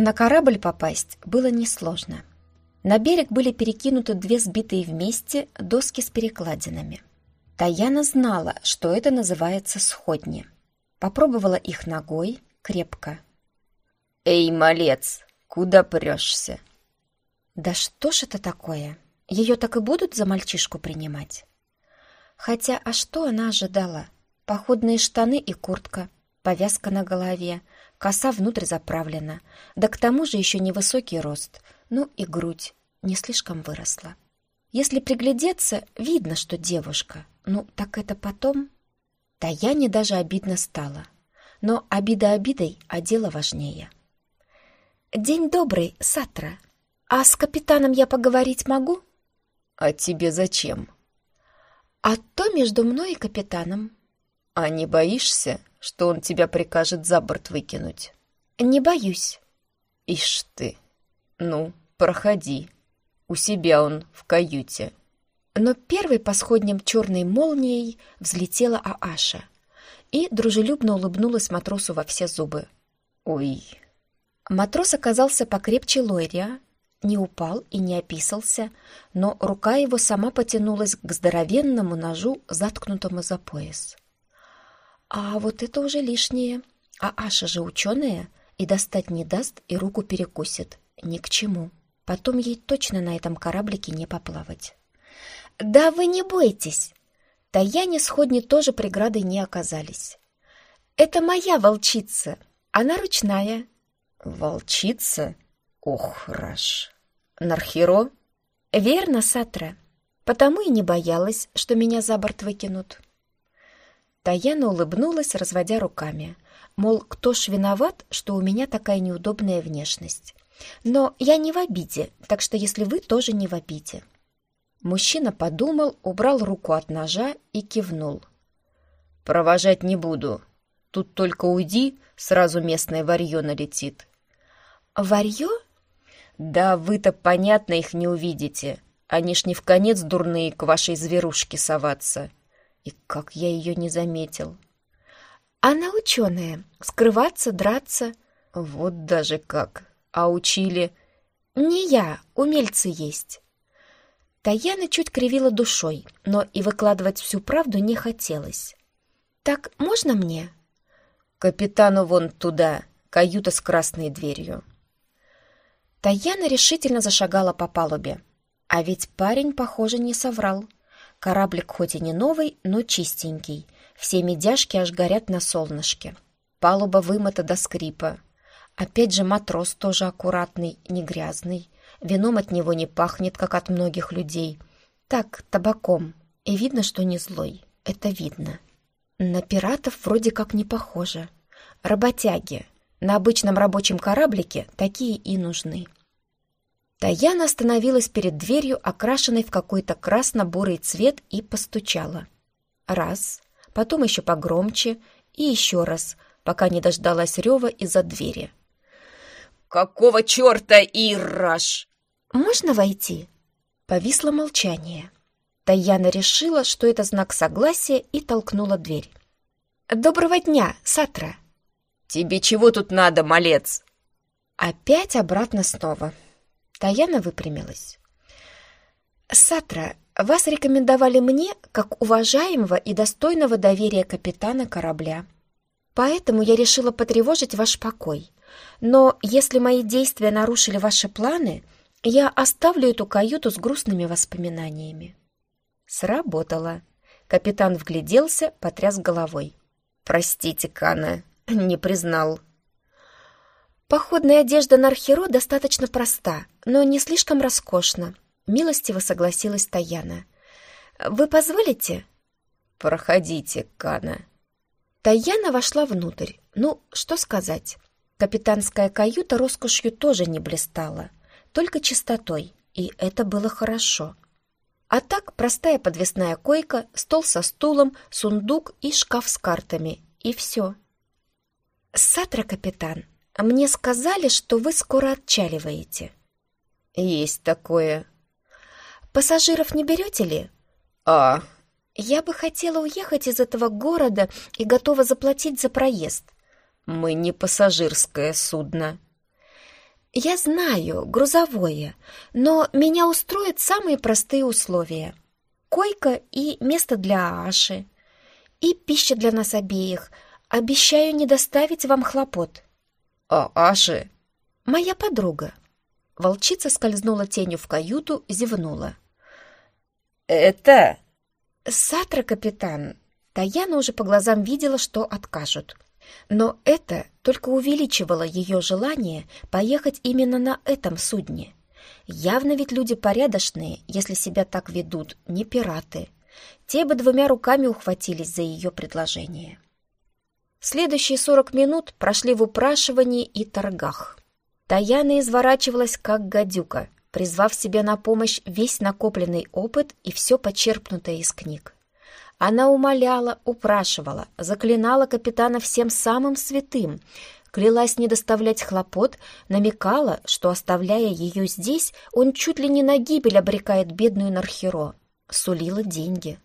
На корабль попасть было несложно. На берег были перекинуты две сбитые вместе доски с перекладинами. Таяна знала, что это называется сходни. Попробовала их ногой крепко. «Эй, малец, куда прешься?» «Да что ж это такое? Ее так и будут за мальчишку принимать?» Хотя, а что она ожидала? Походные штаны и куртка, повязка на голове, коса внутрь заправлена, да к тому же еще невысокий рост, ну и грудь не слишком выросла. Если приглядеться, видно, что девушка. Ну, так это потом... Таяне даже обидно стало. Но обида обидой, а дело важнее. «День добрый, Сатра. А с капитаном я поговорить могу?» «А тебе зачем?» «А то между мной и капитаном». «А не боишься, что он тебя прикажет за борт выкинуть?» «Не боюсь». «Ишь ты! Ну, проходи. У себя он в каюте». Но первой по сходням черной молнией взлетела Ааша и дружелюбно улыбнулась матросу во все зубы. «Ой!» Матрос оказался покрепче Лойрия, не упал и не описался, но рука его сама потянулась к здоровенному ножу, заткнутому за пояс. А вот это уже лишнее. А Аша же ученая, и достать не даст, и руку перекусит. Ни к чему. Потом ей точно на этом кораблике не поплавать. «Да вы не бойтесь!» Таяне сходни тоже преградой не оказались. «Это моя волчица. Она ручная». «Волчица? Ох, Раш! Нархиро?» «Верно, Сатра. Потому и не боялась, что меня за борт выкинут». Таяна улыбнулась, разводя руками. Мол, кто ж виноват, что у меня такая неудобная внешность. Но я не в обиде, так что если вы тоже не в обиде. Мужчина подумал, убрал руку от ножа и кивнул. «Провожать не буду. Тут только уйди, сразу местное варьё налетит». «Варьё?» «Да вы-то, понятно, их не увидите. Они ж не в конец дурные к вашей зверушке соваться. И как я ее не заметил». «Она ученая. Скрываться, драться». «Вот даже как. А учили...» «Не я, умельцы есть». Таяна чуть кривила душой, но и выкладывать всю правду не хотелось. «Так можно мне?» «Капитану вон туда, каюта с красной дверью». Таяна решительно зашагала по палубе. А ведь парень, похоже, не соврал. Кораблик хоть и не новый, но чистенький. Все медяшки аж горят на солнышке. Палуба вымыта до скрипа. Опять же матрос тоже аккуратный, не грязный. Вином от него не пахнет, как от многих людей. Так, табаком. И видно, что не злой. Это видно. На пиратов вроде как не похоже. Работяги. На обычном рабочем кораблике такие и нужны. Таяна остановилась перед дверью, окрашенной в какой-то красно-бурый цвет, и постучала. Раз, потом еще погромче и еще раз, пока не дождалась рева из-за двери. «Какого черта, Ираш?» «Можно войти?» Повисло молчание. Таяна решила, что это знак согласия, и толкнула дверь. «Доброго дня, Сатра!» «Тебе чего тут надо, малец?» Опять обратно снова. Таяна выпрямилась. «Сатра, вас рекомендовали мне как уважаемого и достойного доверия капитана корабля. Поэтому я решила потревожить ваш покой. Но если мои действия нарушили ваши планы, я оставлю эту каюту с грустными воспоминаниями». Сработало. Капитан вгляделся, потряс головой. «Простите, Кана, не признал». Походная одежда Нархеро достаточно проста, но не слишком роскошна. Милостиво согласилась Таяна. «Вы позволите?» «Проходите, Кана». Таяна вошла внутрь. Ну, что сказать. Капитанская каюта роскошью тоже не блистала, только чистотой, и это было хорошо. А так простая подвесная койка, стол со стулом, сундук и шкаф с картами, и все. «Сатра, капитан, мне сказали, что вы скоро отчаливаете». «Есть такое». «Пассажиров не берете ли?» «А...» «Я бы хотела уехать из этого города и готова заплатить за проезд». «Мы не пассажирское судно». «Я знаю, грузовое, но меня устроят самые простые условия. Койка и место для Аши. И пища для нас обеих. Обещаю не доставить вам хлопот». «А Аши?» «Моя подруга». Волчица скользнула тенью в каюту, зевнула. «Это...» «Сатра, капитан». Таяна уже по глазам видела, что откажут. Но это только увеличивало ее желание поехать именно на этом судне. Явно ведь люди порядочные, если себя так ведут, не пираты. Те бы двумя руками ухватились за ее предложение. Следующие сорок минут прошли в упрашивании и торгах. Таяна изворачивалась, как гадюка, призвав себе на помощь весь накопленный опыт и все почерпнутое из книг. Она умоляла, упрашивала, заклинала капитана всем самым святым, клялась не доставлять хлопот, намекала, что, оставляя ее здесь, он чуть ли не на гибель обрекает бедную Нархеро, сулила деньги.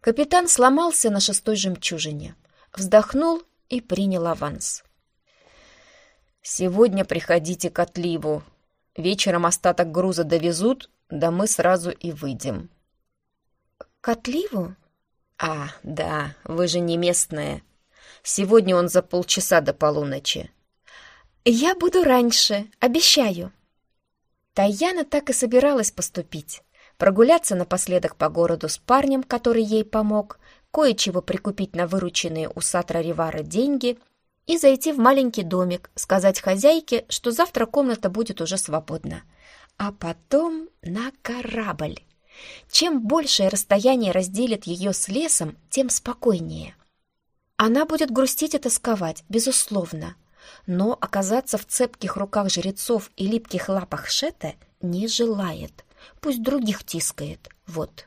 Капитан сломался на шестой жемчужине, вздохнул и принял аванс. «Сегодня приходите к отливу. Вечером остаток груза довезут, да мы сразу и выйдем». «К отливу?» «А, да, вы же не местная. Сегодня он за полчаса до полуночи». «Я буду раньше, обещаю». Таяна так и собиралась поступить. Прогуляться напоследок по городу с парнем, который ей помог, кое-чего прикупить на вырученные у Сатра Ривара деньги и зайти в маленький домик, сказать хозяйке, что завтра комната будет уже свободна. А потом на корабль. Чем большее расстояние разделит ее с лесом, тем спокойнее. Она будет грустить и тосковать, безусловно, но оказаться в цепких руках жрецов и липких лапах Шета не желает. Пусть других тискает. Вот.